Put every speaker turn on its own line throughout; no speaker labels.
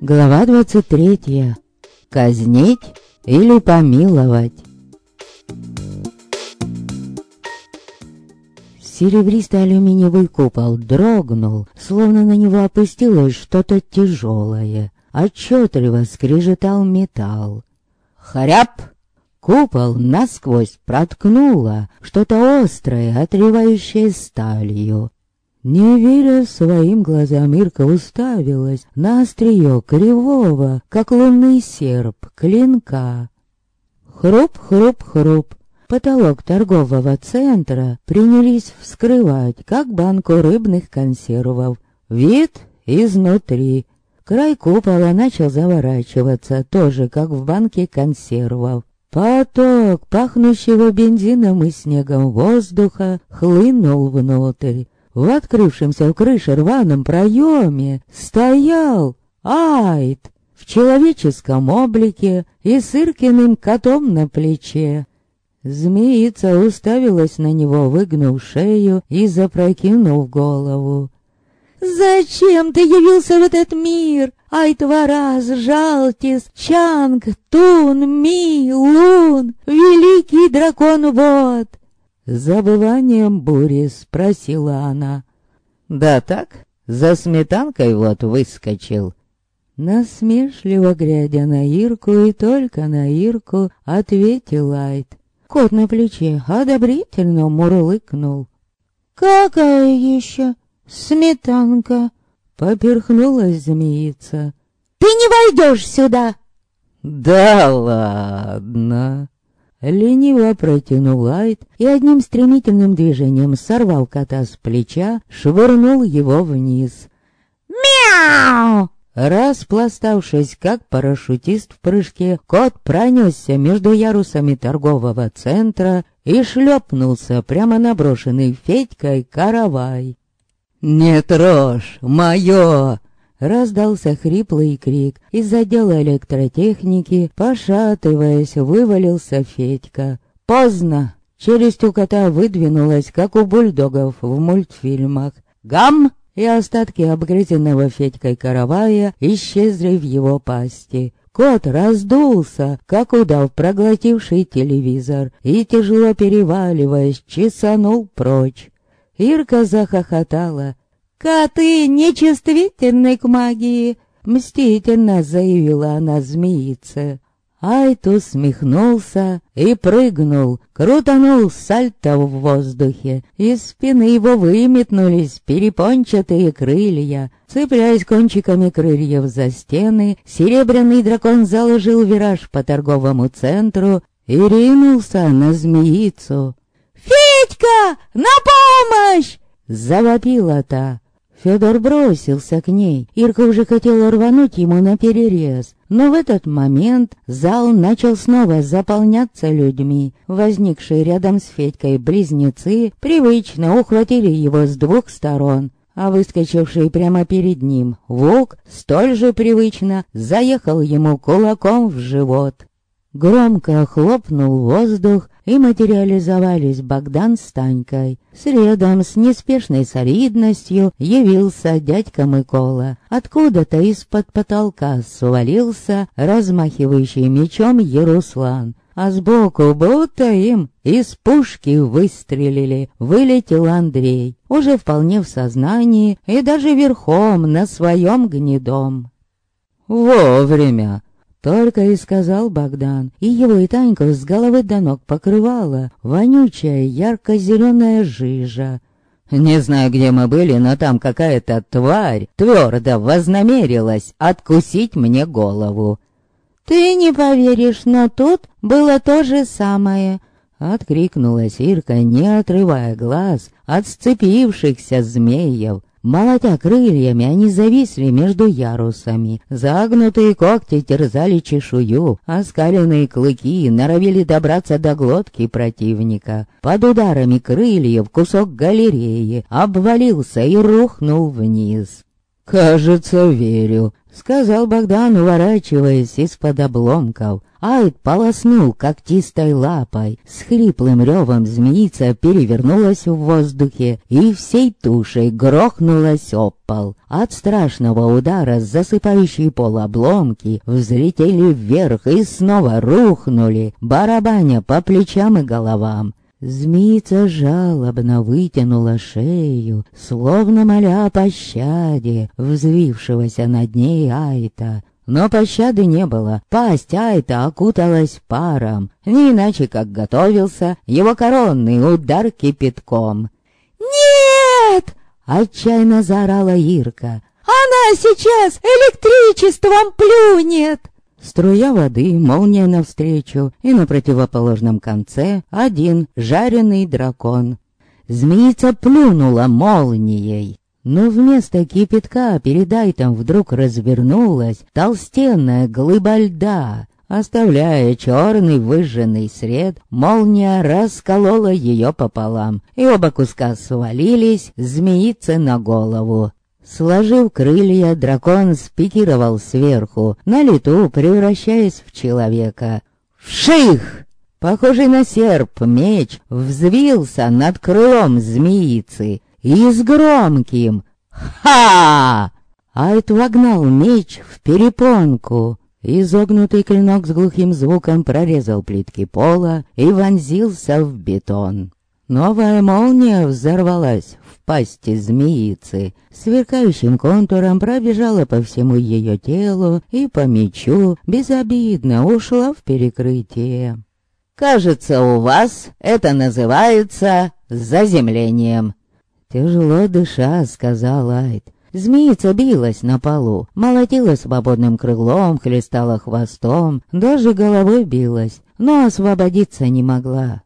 Глава 23. Казнить или помиловать? Серебристый алюминиевый купол дрогнул, словно на него опустилось что-то тяжелое. Отчетливо скрежетал металл. Хряп! Купол насквозь проткнуло что-то острое, отрывающее сталью. Не веря своим глазам, Ирка уставилась на острие кривого, как лунный серп, клинка. Хруп-хруп-хруп. Потолок торгового центра принялись вскрывать, как банку рыбных консервов. Вид изнутри. Край купола начал заворачиваться, тоже как в банке консервов. Поток, пахнущего бензином и снегом воздуха, хлынул внутрь. В открывшемся в крыше рваном проеме стоял Айд в человеческом облике и с Иркиным котом на плече. Змеица уставилась на него, выгнув шею и запрокинув голову. «Зачем ты явился в этот мир? Айтвараз, Жалтис, Чанг, Тун, Ми, Лун, великий дракон вот!» забыванием бури спросила она. «Да так, за сметанкой вот выскочил». Насмешливо глядя на Ирку и только на Ирку, ответил Айт. Кот на плече одобрительно мурлыкнул. «Какая еще сметанка?» Поперхнулась змеица. «Ты не войдешь сюда!» «Да ладно!» Лениво протянул Айт и одним стремительным движением сорвал кота с плеча, швырнул его вниз. «Мяу!» Распластавшись, как парашютист в прыжке, кот пронесся между ярусами торгового центра и шлепнулся прямо на брошенный Федькой каравай. «Не трожь, мое!» Раздался хриплый крик. Из отдела электротехники, пошатываясь, вывалился Федька. Поздно. Челюсть у кота выдвинулась, как у бульдогов в мультфильмах. «Гам!» И остатки обгрызенного Федькой каравая исчезли в его пасти. Кот раздулся, как удав, проглотивший телевизор, и, тяжело переваливаясь, чесанул прочь. Ирка захохотала, «Коты нечувствительны к магии!» Мстительно заявила она змеице. Айт усмехнулся и прыгнул, крутанул сальто в воздухе. Из спины его выметнулись перепончатые крылья. Цепляясь кончиками крыльев за стены, серебряный дракон заложил вираж по торговому центру и ринулся на змеицу. «Федька, на помощь!» — завопила та. Федор бросился к ней. Ирка уже хотела рвануть ему на перерез. Но в этот момент зал начал снова заполняться людьми. Возникшие рядом с Федькой близнецы привычно ухватили его с двух сторон. А выскочивший прямо перед ним волк столь же привычно заехал ему кулаком в живот. Громко хлопнул воздух, и материализовались Богдан с Танькой. Средом с неспешной солидностью явился дядька Микола. Откуда-то из-под потолка свалился размахивающий мечом Яруслан. А сбоку будто им из пушки выстрелили. Вылетел Андрей, уже вполне в сознании и даже верхом на своем гнедом. «Вовремя!» Только и сказал Богдан, и его и Таньку с головы до ног покрывала вонючая ярко-зеленая жижа. Не знаю, где мы были, но там какая-то тварь твердо вознамерилась откусить мне голову. «Ты не поверишь, но тут было то же самое», — откликнулась Ирка, не отрывая глаз от сцепившихся змеев. Молотя крыльями, они зависли между ярусами. Загнутые когти терзали чешую, а скаленные клыки норовили добраться до глотки противника. Под ударами крыльев кусок галереи обвалился и рухнул вниз. «Кажется, верю», Сказал Богдан, уворачиваясь из-под обломков. Айд полоснул когтистой лапой. С хриплым ревом змеица перевернулась в воздухе и всей тушей грохнулась об пол. От страшного удара засыпающие пол обломки взлетели вверх и снова рухнули, барабаня по плечам и головам. Змеица жалобно вытянула шею, словно моля о пощаде, взвившегося над ней Айта. Но пощады не было, пасть Айта окуталась паром, не иначе как готовился его коронный удар кипятком.
«Нет!»
— отчаянно заорала Ирка.
«Она сейчас электричеством плюнет!»
Струя воды, молния навстречу, и на противоположном конце один жареный дракон. Змеица плюнула молнией. Но вместо кипятка перед Айтом вдруг развернулась толстенная глыба льда. Оставляя черный выжженный сред, молния расколола ее пополам, и оба куска свалились змеице на голову. Сложив крылья, дракон спикировал сверху, на лету превращаясь в человека. Вших! Похожий на серп меч взвился над крылом змеицы и с громким «Ха!» Айт вогнал меч в перепонку. Изогнутый клинок с глухим звуком прорезал плитки пола и вонзился в бетон. Новая молния взорвалась пасти змеицы, сверкающим контуром пробежала по всему ее телу и по мечу безобидно ушла в перекрытие. «Кажется, у вас это называется заземлением». Тяжело дыша, сказал Айд. Змеица билась на полу, молотила свободным крылом, хлестала хвостом, даже головой билась, но освободиться не могла.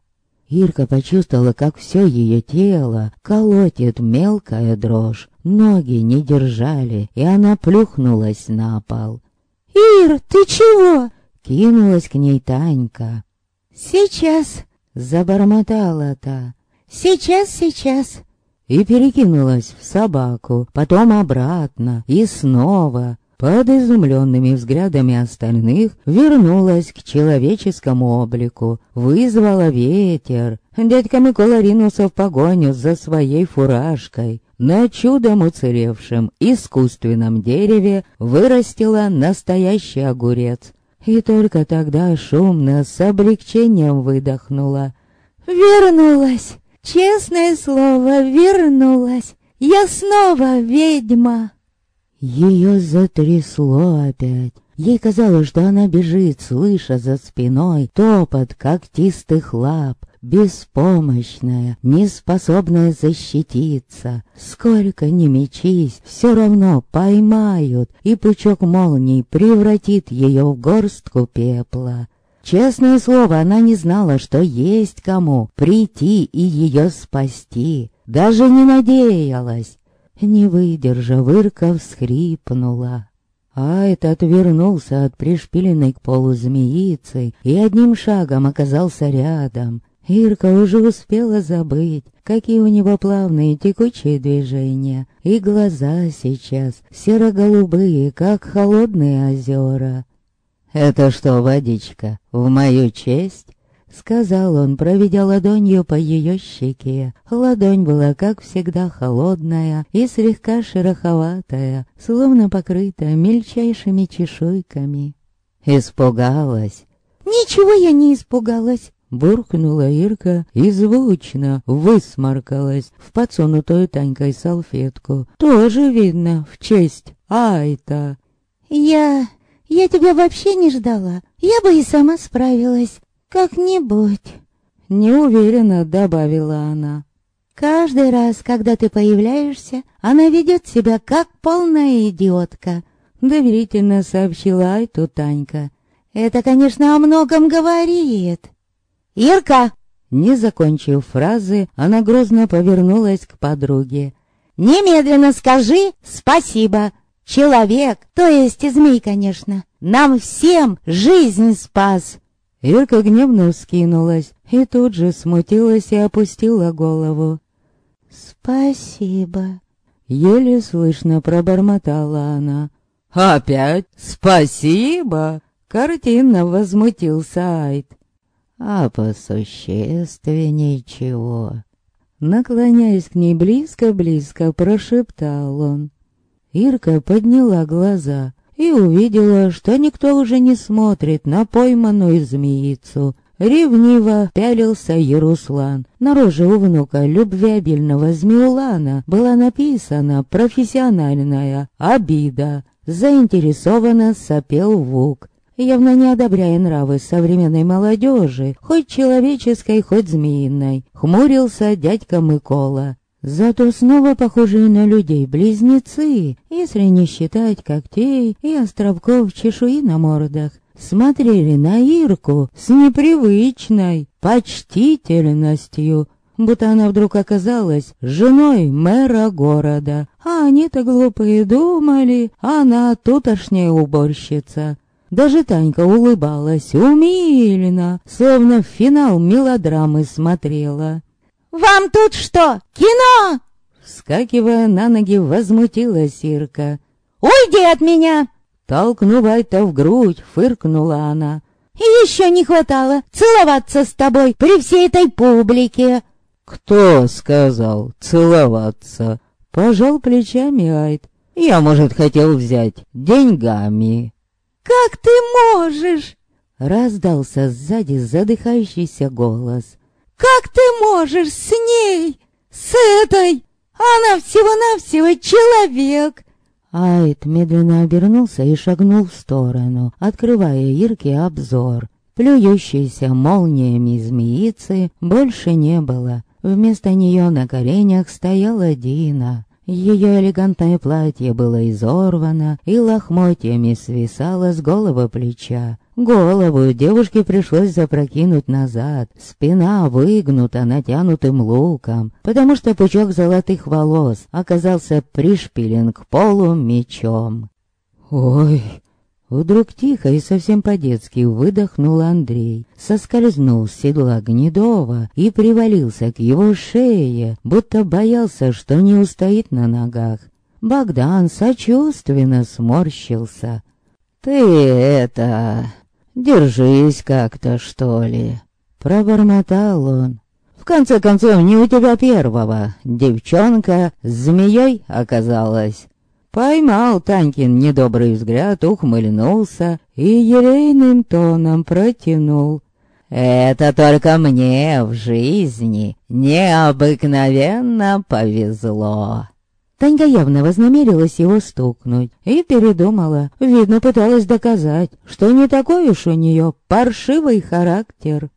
Ирка почувствовала, как все ее тело колотит мелкая дрожь. Ноги не держали, и она плюхнулась на пол.
«Ир, ты чего?»
— кинулась к ней Танька.
«Сейчас!»
— забормотала та.
«Сейчас, сейчас!»
И перекинулась в собаку, потом обратно, и снова под изумленными взглядами остальных вернулась к человеческому облику, вызвала ветер. Дядька Микола ринулся в погоню за своей фуражкой. На чудом уцелевшем искусственном дереве вырастила настоящий огурец. И только тогда шумно, с облегчением выдохнула.
«Вернулась! Честное слово, вернулась! Я снова ведьма!»
Ее затрясло опять. Ей казалось, что она бежит, слыша за спиной топот когтистых лап, беспомощная, неспособная защититься. Сколько ни мечись, все равно поймают, и пучок молний превратит ее в горстку пепла. Честное слово, она не знала, что есть кому прийти и ее спасти. Даже не надеялась. Не выдержав, Ирка всхрипнула. Айт отвернулся от пришпиленной к полу змеицы и одним шагом оказался рядом. Ирка уже успела забыть, какие у него плавные текучие движения, и глаза сейчас серо-голубые, как холодные озера. «Это что, водичка, в мою честь?» Сказал он, проведя ладонью по ее щеке. Ладонь была, как всегда, холодная и слегка шероховатая, словно покрытая мельчайшими чешуйками. Испугалась.
«Ничего я не испугалась!»
Буркнула Ирка и звучно высморкалась в подсунутую Танькой салфетку. Тоже видно в честь Айта.
«Я... я тебя вообще не ждала. Я бы и сама справилась. «Как-нибудь», —
неуверенно добавила она.
«Каждый раз, когда ты появляешься, она ведет себя как полная идиотка», —
доверительно сообщила Айту Танька.
«Это, конечно, о многом говорит».
«Ирка!» Не закончив фразы, она грозно повернулась к подруге.
«Немедленно скажи спасибо! Человек, то есть змей, конечно, нам всем жизнь спас!»
Ирка гневно вскинулась и тут же смутилась и опустила голову.
«Спасибо», —
еле слышно пробормотала она. «Опять? Спасибо!» Картинно возмутился Айд. «А по существе ничего». Наклоняясь к ней близко-близко, прошептал он. Ирка подняла глаза и увидела, что никто уже не смотрит на пойманную змеицу. Ревниво пялился Яруслан. На роже у внука любвеобильного Змеулана была написана профессиональная обида. Заинтересованно сопел Вук, явно не одобряя нравы современной молодежи, хоть человеческой, хоть змеиной. Хмурился дядька Микола. Зато снова похожие на людей близнецы, если не считать когтей и островков чешуи на мордах, смотрели на Ирку с непривычной почтительностью, будто она вдруг оказалась женой мэра города, а они-то глупые думали, она тутошняя уборщица. Даже Танька улыбалась умильно, словно в финал мелодрамы смотрела.
«Вам тут что, кино?»
Вскакивая на ноги, возмутилась Ирка.
«Уйди от меня!»
Толкнув Айта в грудь, фыркнула она.
«И еще не хватало целоваться с тобой при всей этой публике!»
«Кто сказал целоваться?» Пожал плечами Айт. «Я, может, хотел взять деньгами».
«Как ты можешь?»
Раздался сзади задыхающийся голос.
«Как ты можешь с ней? С этой? Она всего-навсего человек!»
Айт медленно обернулся и шагнул в сторону, открывая Ирке обзор. Плюющейся молниями змеицы больше не было. Вместо нее на коленях стояла Дина. Ее элегантное платье было изорвано и лохмотьями свисало с голого плеча. Голову девушке пришлось запрокинуть назад, спина выгнута натянутым луком, потому что пучок золотых волос оказался пришпилен к полу мечом. «Ой!» Вдруг тихо и совсем по-детски выдохнул Андрей, соскользнул с седла Гнедова и привалился к его шее, будто боялся, что не устоит на ногах. Богдан сочувственно сморщился. «Ты это... держись как-то, что ли?» Пробормотал он. «В конце концов, не у тебя первого. Девчонка змеей оказалась». Поймал Танькин недобрый взгляд, ухмыльнулся и елейным тоном протянул. «Это только мне в жизни необыкновенно повезло». Танька явно вознамерилась его стукнуть и передумала. Видно, пыталась доказать, что не такой уж у нее паршивый характер.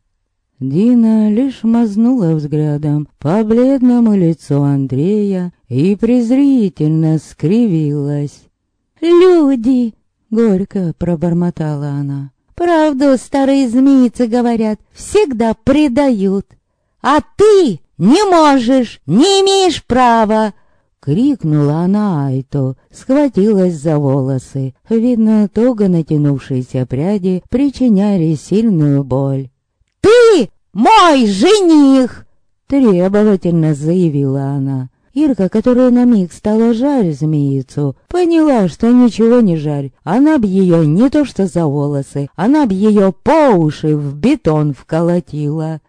Дина лишь мазнула взглядом по бледному лицу Андрея и презрительно скривилась.
«Люди!»
— горько пробормотала она.
«Правду старые змеицы говорят, всегда предают. А ты не можешь, не имеешь права!»
Крикнула она Айто, схватилась за волосы. Видно, туго натянувшиеся пряди причиняли сильную боль.
«Ты мой жених!»
Требовательно заявила она. Ирка, которая на миг стала жаль змеицу, поняла, что ничего не жаль. Она б ее не то что за волосы, она б ее по уши в бетон вколотила.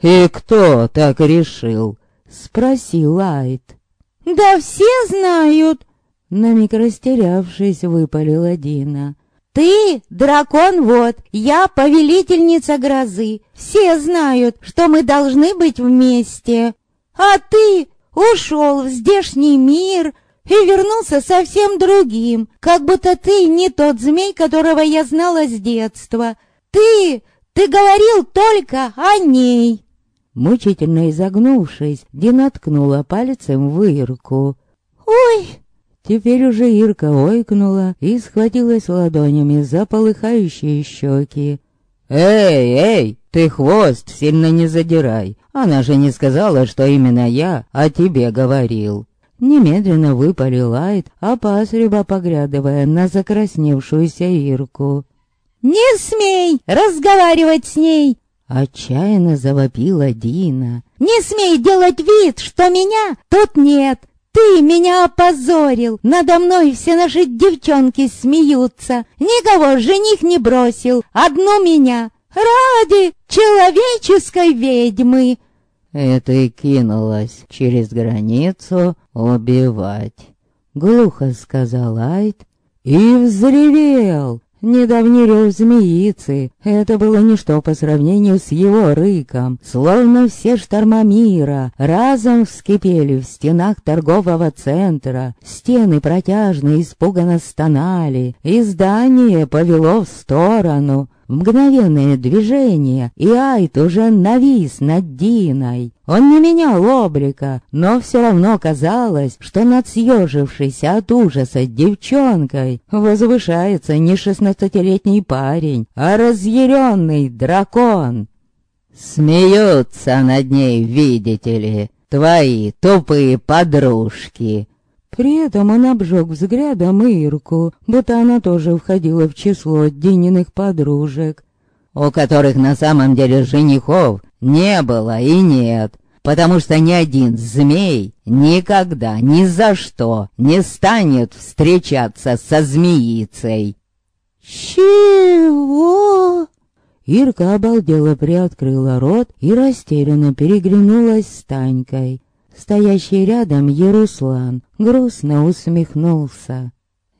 «И кто так решил?» — спросил Айт.
«Да все знают!»
На миг растерявшись, выпалила Дина.
«Ты, дракон, вот, я повелительница грозы. Все знают, что мы должны быть вместе. А ты ушел в здешний мир и вернулся совсем другим, как будто ты не тот змей, которого я знала с детства. Ты, ты говорил только о ней».
Мучительно изогнувшись, Дина ткнула пальцем в Ирку.
«Ой!»
Теперь уже Ирка ойкнула и схватилась ладонями за полыхающие щеки. «Эй, эй, ты хвост сильно не задирай. Она же не сказала, что именно я о тебе говорил». Немедленно выпалил Айд, опасливо поглядывая на закрасневшуюся Ирку.
«Не смей разговаривать с ней!»
Отчаянно завопила Дина.
«Не смей делать вид, что меня тут нет! Ты меня опозорил! Надо мной все наши девчонки смеются. Никого жених не бросил, одну меня. Ради человеческой ведьмы!»
И ты кинулась через границу убивать. Глухо сказал Айт и взревел. Недавний рев змеицы — это было ничто по сравнению с его рыком. Словно все шторма мира разом вскипели в стенах торгового центра. Стены протяжно испуганно стонали, и здание повело в сторону — Мгновенное движение, и Айт уже навис над Диной. Он не менял облика, но все равно казалось, что над съежившейся от ужаса девчонкой возвышается не шестнадцатилетний парень, а разъяренный дракон. Смеются над ней, видите ли, твои тупые подружки. При этом он обжег взглядом Ирку, будто она тоже входила в число Дининых подружек. У которых на самом деле женихов не было и нет, потому что ни один змей никогда, ни за что не станет встречаться со змеицей.
«Чего?»
Ирка обалдела приоткрыла рот и растерянно переглянулась с Танькой. Стоящий рядом Яруслан грустно усмехнулся.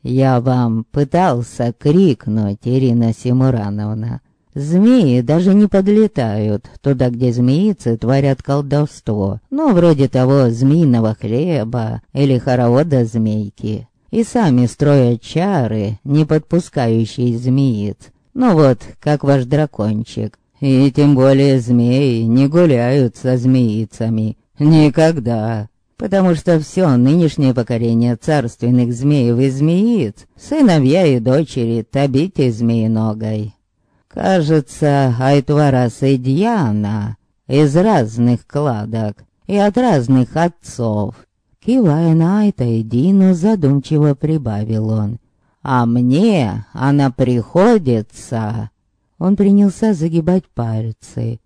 «Я вам пытался крикнуть, Ирина Симурановна. Змеи даже не подлетают туда, где змеицы творят колдовство, ну, вроде того змеиного хлеба или хоровода змейки. И сами строят чары, не подпускающие змеиц. Ну вот, как ваш дракончик. И тем более змеи не гуляют со змеицами, Никогда. Потому что все нынешнее поколение царственных змеев и змеиц, сыновья и дочери Табити Змеиногой. Кажется, Айтварас и Дьяна из разных кладок и от разных отцов. Кивая на Айта и Дину, задумчиво прибавил он. «А мне она приходится...» Он принялся загибать пальцы.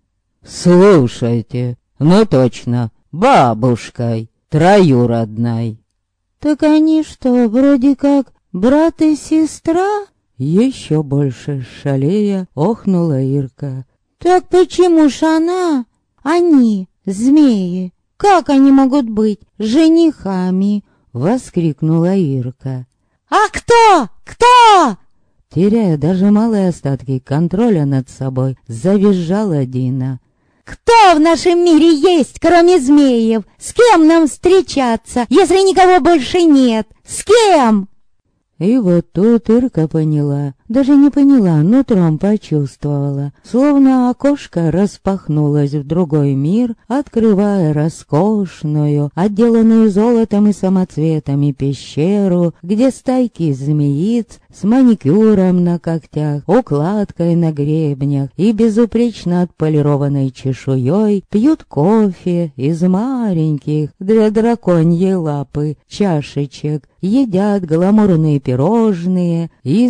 «Слушайте, ну точно, бабушкой, троюродной.
Так они что, вроде как брат и сестра?
Еще больше шалея охнула Ирка.
Так почему ж она? Они, змеи, как они могут быть женихами?
Воскликнула Ирка.
А кто? Кто?
Теряя даже малые остатки контроля над собой, завизжала Дина.
Кто в нашем мире есть, кроме змеев? С кем нам встречаться, если никого больше нет? С кем?»
И вот тут Ирка поняла, даже не поняла, нутром почувствовала, словно окошко распахнулось в другой мир, открывая роскошную, отделанную золотом и самоцветами пещеру, где стайки змеиц с маникюром на когтях, укладкой на гребнях и безупречно отполированной чешуей пьют кофе из маленьких для драконьей лапы чашечек, едят гламурные пирожные и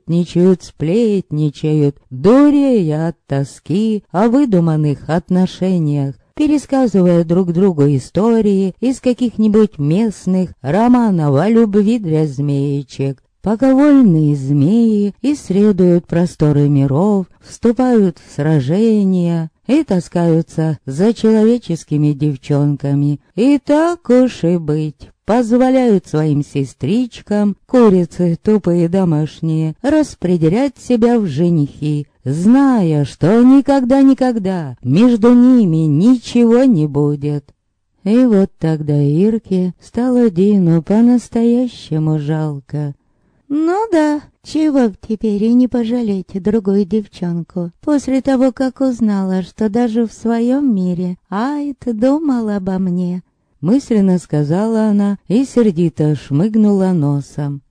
сплетничают, сплетничают, дурея от тоски о выдуманных отношениях, пересказывая друг другу истории из каких-нибудь местных романов о любви для змеечек, Пока вольные змеи исследуют просторы миров, вступают в сражения и таскаются за человеческими девчонками. И так уж и быть, позволяют своим сестричкам, курицы тупые домашние, распределять себя в женихи, зная, что никогда-никогда между ними ничего не будет. И вот тогда Ирке стало Дину по-настоящему жалко.
Ну да, чего б теперь и не пожалеть другую девчонку, после того, как узнала, что даже в своем мире Айт думал обо мне.
Мысленно сказала она и сердито шмыгнула носом.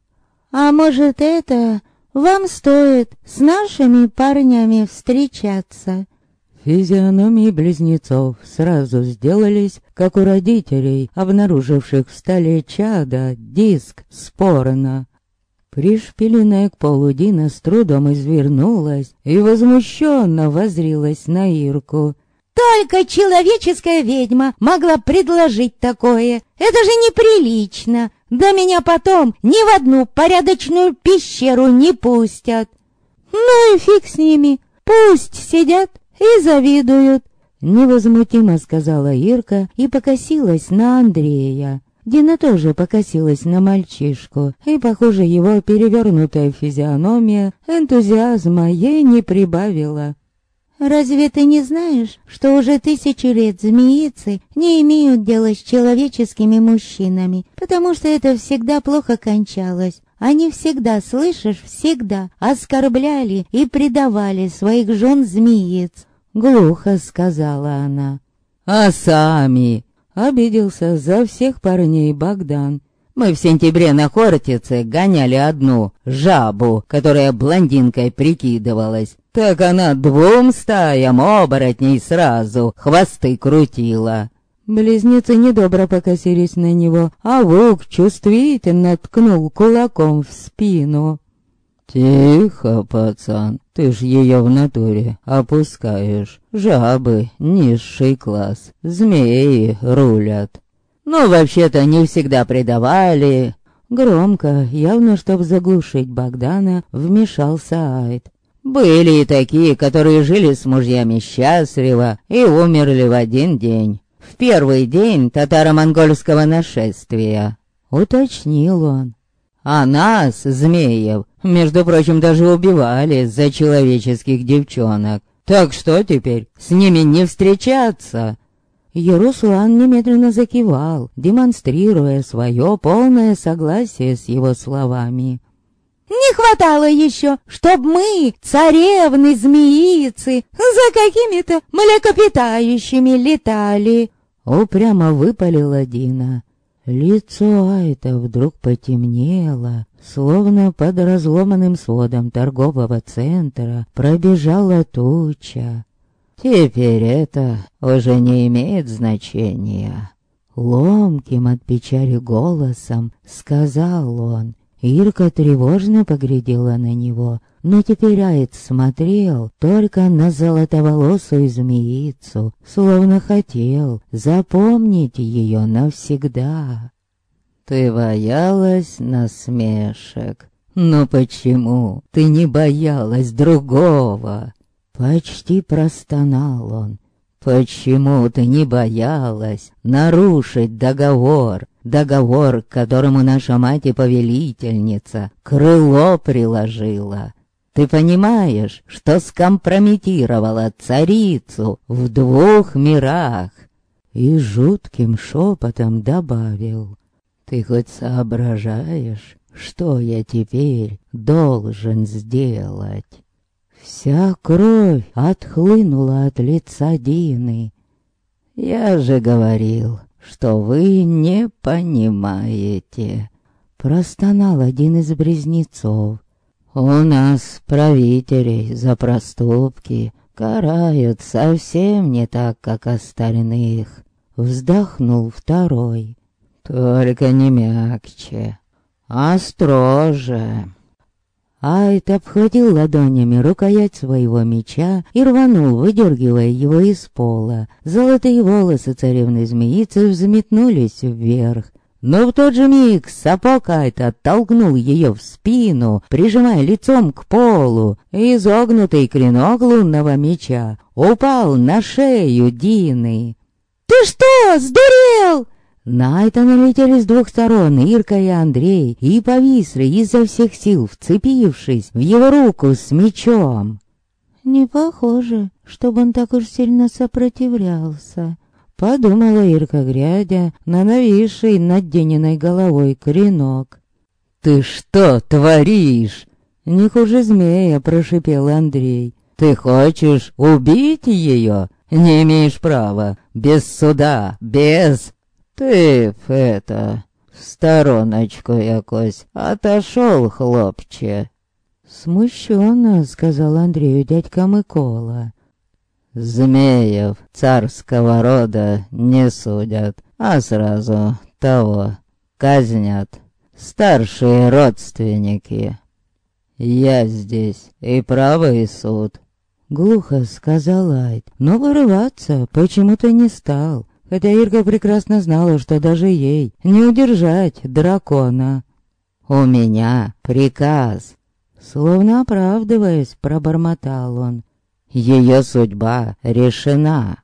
«А может, это вам стоит с нашими парнями встречаться?»
Физиономии близнецов сразу сделались, как у родителей, обнаруживших в столе чада диск спорно. Пришпиленная к полу Дина с трудом извернулась и возмущенно возрилась на Ирку.
Только человеческая ведьма могла предложить такое. Это же неприлично. Да меня потом ни в одну порядочную пещеру не пустят. Ну и фиг с ними. Пусть сидят и завидуют.
Невозмутимо сказала Ирка и покосилась на Андрея. Дина тоже покосилась на мальчишку, и, похоже, его перевернутая физиономия энтузиазма ей не прибавила.
«Разве ты не знаешь, что уже тысячи лет змеицы не имеют дела с человеческими мужчинами, потому что это всегда плохо кончалось? Они всегда, слышишь, всегда оскорбляли и предавали своих жен змеиц.
Глухо сказала она. А сами Обиделся за всех парней Богдан. Мы в сентябре на Хортице гоняли одну жабу, которая блондинкой прикидывалась. Так она двум стаям оборотней сразу хвосты крутила. Близнецы недобро покосились на него, а Вук чувствительно ткнул кулаком в спину. «Тихо, пацан, ты ж ее в натуре опускаешь. Жабы — низший класс, змеи рулят. Ну, вообще-то не всегда предавали». Громко, явно чтоб заглушить Богдана, вмешался Айд. «Были и такие, которые жили с мужьями счастливо и умерли в один день. В первый день татаро-монгольского нашествия». Уточнил он. А нас, змеев, между прочим, даже убивали за человеческих девчонок. Так что теперь, с ними не встречаться?» Яруслан немедленно закивал, демонстрируя свое полное согласие с его словами.
«Не хватало еще, чтоб мы, царевны змеицы, за какими-то млекопитающими летали!»
Упрямо выпалила Дина. Лицо Айта вдруг потемнело, словно под разломанным сводом торгового центра пробежала туча. Теперь это уже не имеет значения. Ломким от печали голосом сказал он. Ирка тревожно поглядела на него, но теперь Айд смотрел только на золотоволосую змеицу, словно хотел запомнить ее навсегда. Ты боялась насмешек, но почему ты не боялась другого? Почти простонал он. Почему ты не боялась нарушить договор, договор, к которому наша мать и повелительница крыло приложила? Ты понимаешь, что скомпрометировала царицу в двух мирах?» И жутким шепотом добавил. «Ты хоть соображаешь, что я теперь должен сделать?» Вся кровь отхлынула от лица Дины. «Я же говорил, что вы не понимаете», — простонал один из близнецов. У нас правителей за проступки карают совсем не так, как остальных. Вздохнул второй. Только не мягче, а строже. Айт обхватил ладонями рукоять своего меча и рванул, выдергивая его из пола. Золотые волосы царевны-змеицы взметнулись вверх, но в тот же миг сапог Айт оттолкнул ее в спину, прижимая лицом к полу, изогнутый клинок лунного меча упал на шею Дины.
«Ты что, сдурел?»
На это налетели с двух сторон Ирка и Андрей и повисли изо всех сил, вцепившись в его руку с мечом. Не похоже, чтобы он так уж сильно сопротивлялся. Подумала Ирка, глядя на нависший над Дениной головой кренок. «Ты что творишь?» Не хуже змея, прошипел Андрей. «Ты хочешь убить ее? Не имеешь права. Без суда, без...» «Ты, это, в стороночку якось отошел, хлопче». Смущенно, сказал Андрею дядька Микола. Змеев царского рода не судят, а сразу того казнят. Старшие родственники. Я здесь и правый суд. Глухо сказал Айд, но вырываться почему-то не стал. Хотя Ирка прекрасно знала, что даже ей не удержать дракона. «У меня приказ!» Словно оправдываясь, пробормотал он. «Ее судьба решена!»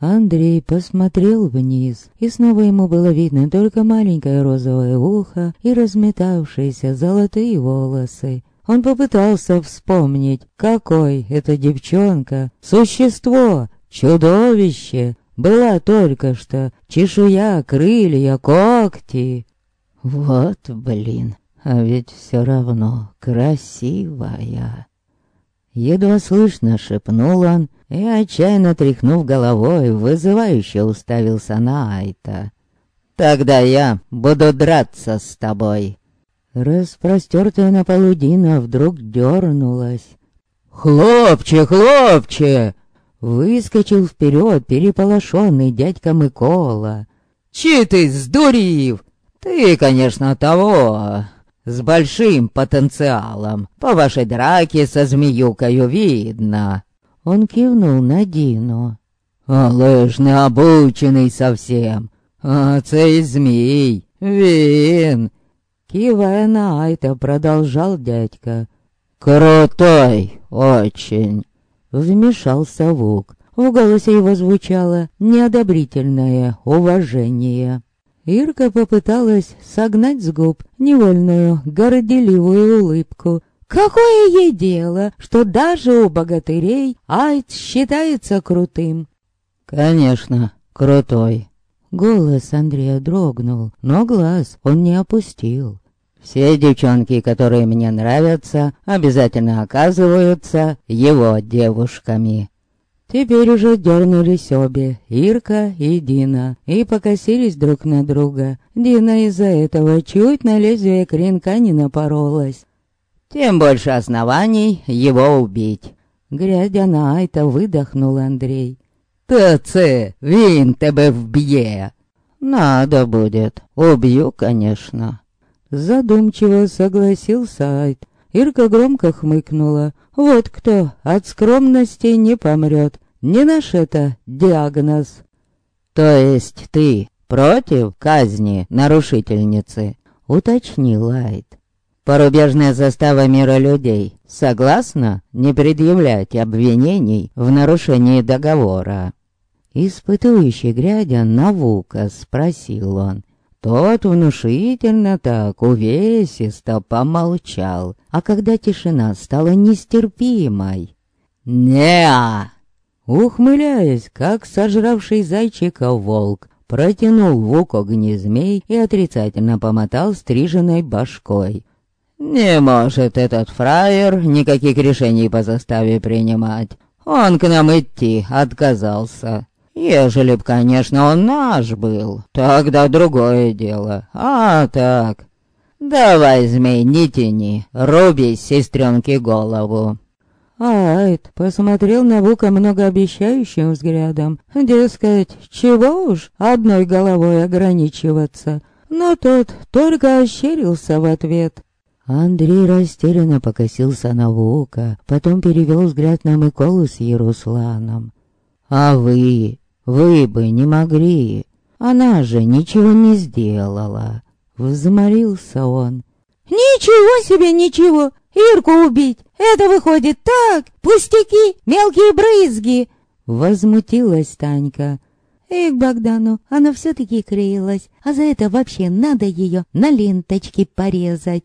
Андрей посмотрел вниз, и снова ему было видно только маленькое розовое ухо и разметавшиеся золотые волосы. Он попытался вспомнить, какой эта девчонка, существо, чудовище, была только что чешуя, крылья, когти. Вот, блин, а ведь все равно красивая. Едва слышно шепнул он и, отчаянно тряхнув головой, вызывающе уставился на Айта. «Тогда я буду драться с тобой». Распростертая на полу Дина вдруг дернулась. «Хлопче, хлопче!» Выскочил вперед переполошенный дядька Микола. «Чи ты сдурив? Ты, конечно, того, с большим потенциалом. По вашей драке со змеюкою видно». Он кивнул на Дину. «Але ж не обучений совсем. А цей змій, він, Кивая на Айта, продолжал дядька. «Крутой очень!» Вмешался Вук. В голосе его звучало неодобрительное уважение. Ирка попыталась согнать с губ невольную, горделивую улыбку. Какое ей дело, что даже у богатырей Айт считается крутым? Конечно, крутой. Голос Андрея дрогнул, но глаз он не опустил. Все девчонки, которые мне нравятся, обязательно оказываются его девушками. Теперь уже дернулись обе, Ирка и Дина, и покосились друг на друга. Дина из-за этого чуть на лезвие клинка не напоролась. Тем больше оснований его убить. Глядя на Айта, выдохнул Андрей. «Та це, він тебе вб'є!» «Надо будет, убью, конечно». Задумчиво согласился Айт. Ирка громко хмыкнула. «Вот кто от скромности не помрет. Не наш это диагноз». «То есть ты против казни нарушительницы?» Уточнил Айт. Порубежная застава мира людей согласна не предъявлять обвинений в нарушении договора. Испытывающий глядя на Вука, спросил он. Тот внушительно так, увесисто помолчал, а когда тишина стала нестерпимой. «Не-а!» Ухмыляясь, как сожравший зайчика волк, протянул Вук огнезмей и отрицательно помотал стриженной башкой. «Не может этот фраер никаких решений по заставе принимать. Он к нам идти отказался. Ежели б, конечно, он наш был, тогда другое дело. А так... Давай, змей, не тяни, руби сестренке голову. Айд посмотрел на Вука многообещающим взглядом. Дескать, чего уж одной головой ограничиваться. Но тот только ощерился в ответ. Андрей растерянно покосился на Вука, потом перевел взгляд на Миколу с Ярусланом. «А вы вы бы не могли. Она же ничего не сделала. Взморился он.
Ничего себе, ничего! Ирку убить! Это выходит так! Пустяки, мелкие брызги!
Возмутилась Танька.
Эх, Богдану, она все-таки крылась, а за это вообще надо ее на ленточки порезать.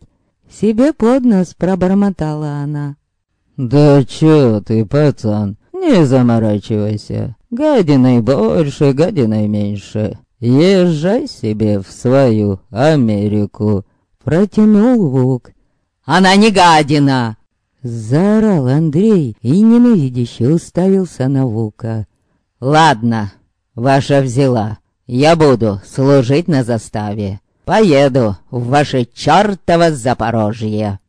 Себе под нос пробормотала она.
«Да чё ты, пацан, не заморачивайся. Гадиной больше, гадиной меньше. Езжай себе в свою Америку.
Протянул Вук.
Она не гадина!
Заорал Андрей и ненавидяще уставился на Вука.
Ладно, ваша взяла. Я буду служить на заставе. Поеду в ваше чертово Запорожье.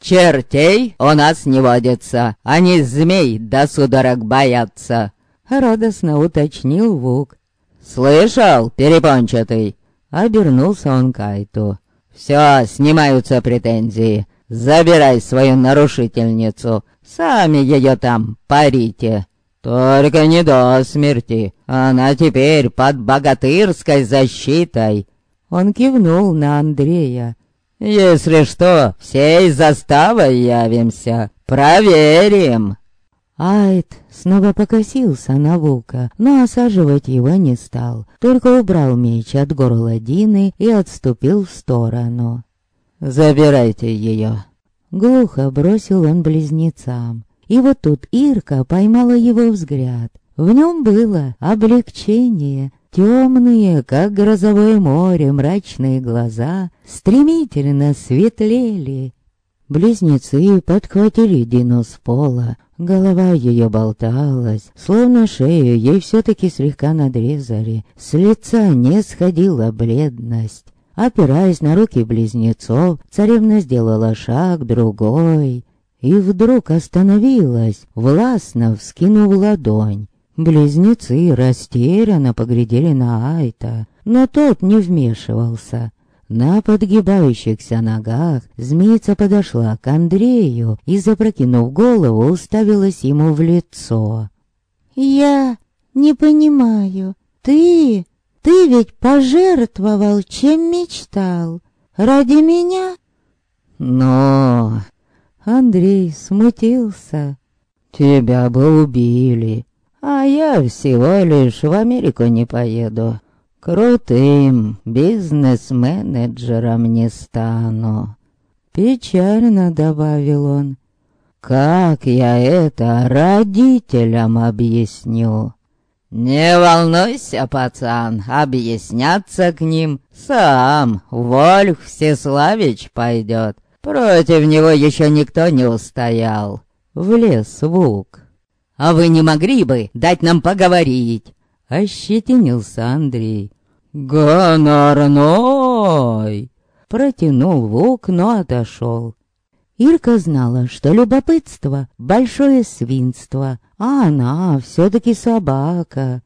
Чертей у нас не водится, они змей до судорог боятся.
Радостно уточнил Вук.
«Слышал, перепончатый?»
Обернулся он к Айту.
«Все, снимаются претензии. Забирай свою нарушительницу.
Сами ее там парите. Только не до смерти. Она теперь под богатырской защитой.
Он кивнул на Андрея.
Если что, всей заставой явимся. Проверим.
Айд снова покосился на Вука, но осаживать его не стал, только убрал меч от горла Дины и отступил в сторону.
«Забирайте ее!»
Глухо бросил он близнецам. И вот тут Ирка поймала его взгляд. В нем было облегчение. Темные, как грозовое море, мрачные глаза стремительно светлели. Близнецы подхватили Дину с пола. Голова ее болталась, словно шею ей все-таки слегка надрезали. С лица не сходила бледность. Опираясь на руки близнецов, царевна сделала шаг другой и вдруг остановилась, властно вскинув ладонь. Близнецы растерянно поглядели на Айта, но тот не вмешивался. На подгибающихся ногах змеица подошла к Андрею и, запрокинув голову, уставилась ему в лицо.
«Я не понимаю, ты... ты ведь пожертвовал, чем мечтал. Ради меня?»
«Но...»
Андрей смутился.
«Тебя бы убили, а я всего лишь в Америку не поеду. Крутым бизнес-менеджером не стану.
Печально добавил он.
Как я это родителям объясню? Не волнуйся, пацан, объясняться к ним сам Вольф Всеславич пойдет. Против него еще никто не устоял. Влез Вук. А вы не могли бы дать нам поговорить?
Ощетинился Андрей.
«Гонорной!»
Протянул в окно, отошел. Ирка знала, что любопытство — большое свинство, а она все-таки собака,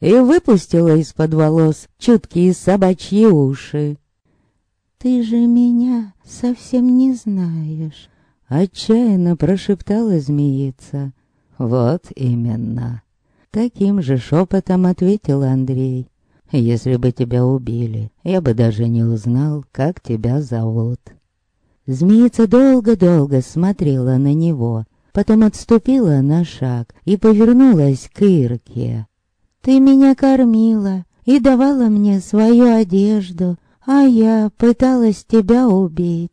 и выпустила из-под волос чуткие собачьи уши.
«Ты же меня совсем не знаешь», —
отчаянно прошептала змеица.
«Вот именно».
Таким же шепотом ответил Андрей. «Если бы тебя убили, я бы даже не узнал, как тебя зовут». Змеица долго-долго смотрела на него, потом отступила на шаг и повернулась к Ирке.
«Ты меня кормила и давала мне свою одежду, а я пыталась тебя убить».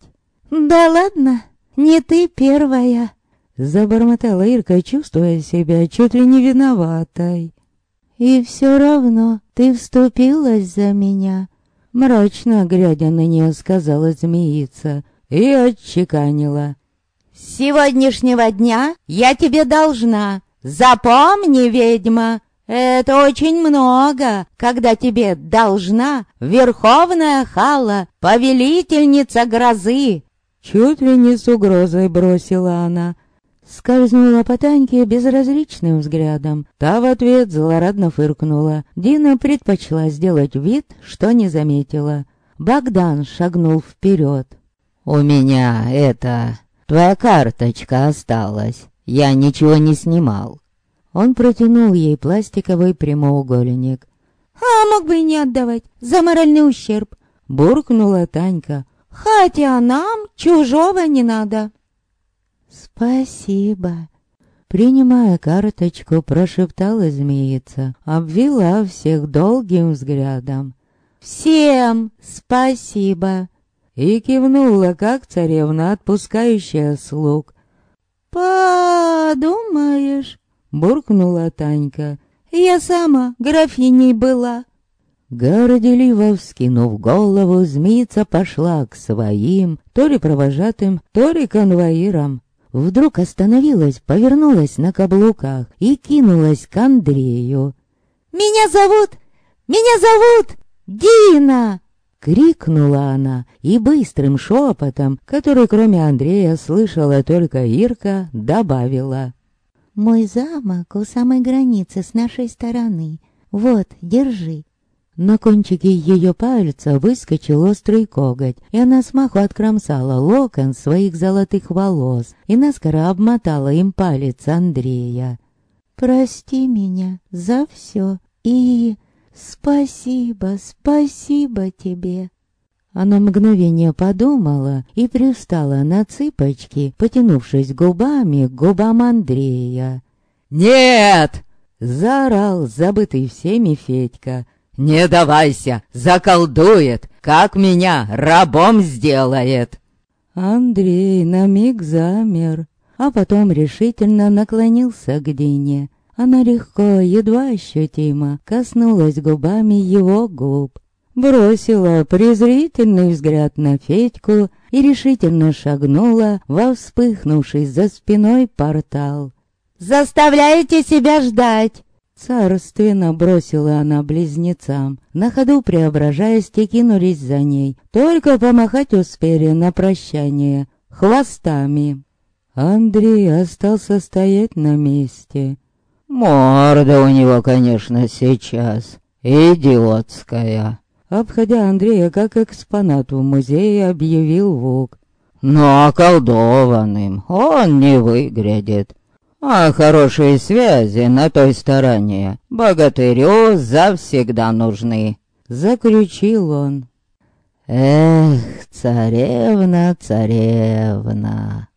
«Да ладно, не ты первая».
Забормотала Ирка, чувствуя себя чуть ли не виноватой.
«И все равно ты вступилась за меня», —
мрачно глядя на нее сказала змеица и отчеканила.
«С сегодняшнего дня я тебе должна. Запомни, ведьма, это очень много, когда тебе должна Верховная Хала, повелительница грозы».
Чуть ли не с угрозой бросила она, Скользнула по Таньке безразличным взглядом. Та в ответ злорадно фыркнула. Дина предпочла сделать вид, что не заметила. Богдан шагнул вперед.
«У меня это... Твоя карточка осталась. Я ничего не снимал».
Он протянул ей пластиковый прямоугольник.
«А мог бы и не отдавать, за моральный ущерб», —
буркнула Танька.
«Хотя нам чужого не надо».
«Спасибо!» Принимая карточку, прошептала змеица, обвела всех долгим взглядом.
«Всем спасибо!»
И кивнула, как царевна, отпускающая слуг.
«Подумаешь!»
— буркнула Танька.
«Я сама графиней была!»
Горделиво вскинув голову, змеица пошла к своим, то ли провожатым, то ли конвоирам. Вдруг остановилась, повернулась на каблуках и кинулась к Андрею.
«Меня зовут! Меня зовут Дина!»
Крикнула она и быстрым шепотом, который кроме Андрея слышала только Ирка, добавила.
«Мой замок у самой границы с нашей стороны. Вот, держи».
На кончике ее пальца выскочил острый коготь, и она смаху откромсала локон своих золотых волос и наскоро обмотала им палец Андрея. «Прости меня за все и спасибо, спасибо тебе!» Она мгновение подумала и привстала на цыпочки, потянувшись губами к губам Андрея.
«Нет!»
— заорал забытый всеми Федька —
«Не давайся, заколдует, как меня рабом сделает!»
Андрей на миг замер, а потом решительно наклонился к Дине. Она легко, едва ощутимо, коснулась губами его губ, бросила презрительный взгляд на Федьку и решительно шагнула во вспыхнувший за спиной портал.
«Заставляете себя ждать!»
Царственно бросила она близнецам. На ходу преображаясь, те кинулись за ней. Только помахать успели на прощание. Хвостами. Андрей остался стоять на месте.
Морда у него, конечно, сейчас идиотская.
Обходя Андрея как экспонат в музее, объявил Вук.
Но околдованным он не выглядит. А хорошие связи на той стороне богатырю завсегда нужны.
Заключил он.
Эх, царевна, царевна.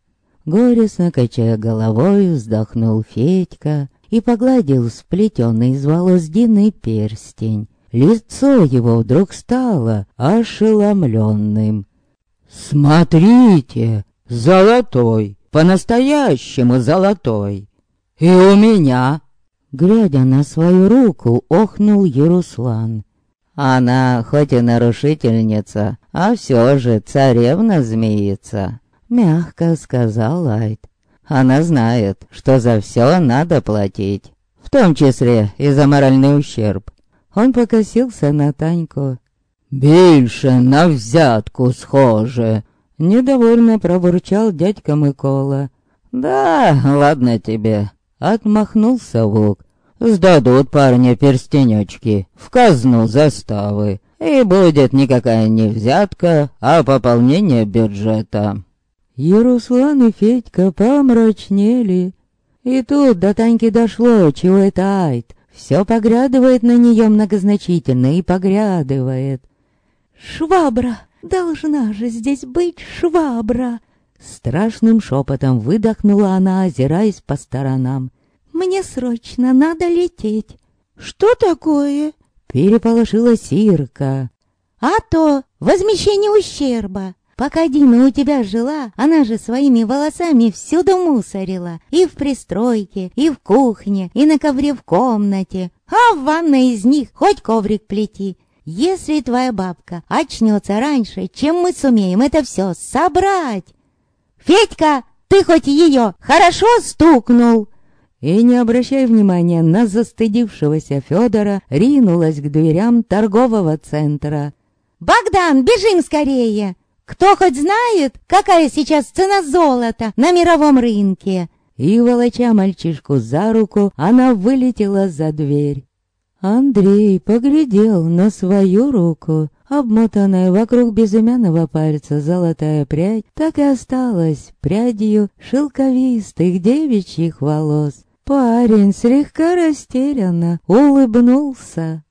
Горестно качая головой, вздохнул Федька и погладил сплетенный из волос Дины перстень. Лицо его вдруг стало ошеломленным.
«Смотрите, золотой!» По-настоящему золотой. И у меня,
глядя на свою руку, охнул Яруслан.
Она хоть и нарушительница, а все же царевна-змеица, мягко сказал Айт. Она знает, что за все надо платить, в том числе и за моральный ущерб.
Он покосился на Таньку.
«Більше на взятку схоже»,
Недовольно пробурчал дядька Микола.
«Да, ладно тебе», — отмахнулся Вук. «Сдадут парня перстенечки в казну заставы, и будет никакая не взятка, а пополнение бюджета».
Яруслан и Федька помрачнели. И тут до Таньки дошло, чего это Айт. Все поглядывает на нее многозначительно и поглядывает.
«Швабра!» Должна же здесь быть швабра!»
Страшным шепотом выдохнула она, озираясь по сторонам.
«Мне срочно надо лететь!» «Что такое?»
Переполошила Сирка.
«А то возмещение ущерба!» Пока Дина у тебя жила, она же своими волосами всюду мусорила. И в пристройке, и в кухне, и на ковре в комнате. А в ванной из них хоть коврик плети. Если твоя бабка очнется раньше, чем мы сумеем это все собрать... Федька, ты хоть ее хорошо стукнул?»
И, не обращая внимания на застыдившегося Федора, ринулась к дверям торгового центра.
«Богдан, бежим скорее! Кто хоть знает, какая сейчас цена золота на мировом рынке?»
И, волоча мальчишку за руку, она вылетела за дверь. Андрей поглядел на свою руку. Обмотанная вокруг безымянного пальца золотая прядь так и осталась прядью шелковистых девичьих волос. Парень слегка растерянно улыбнулся.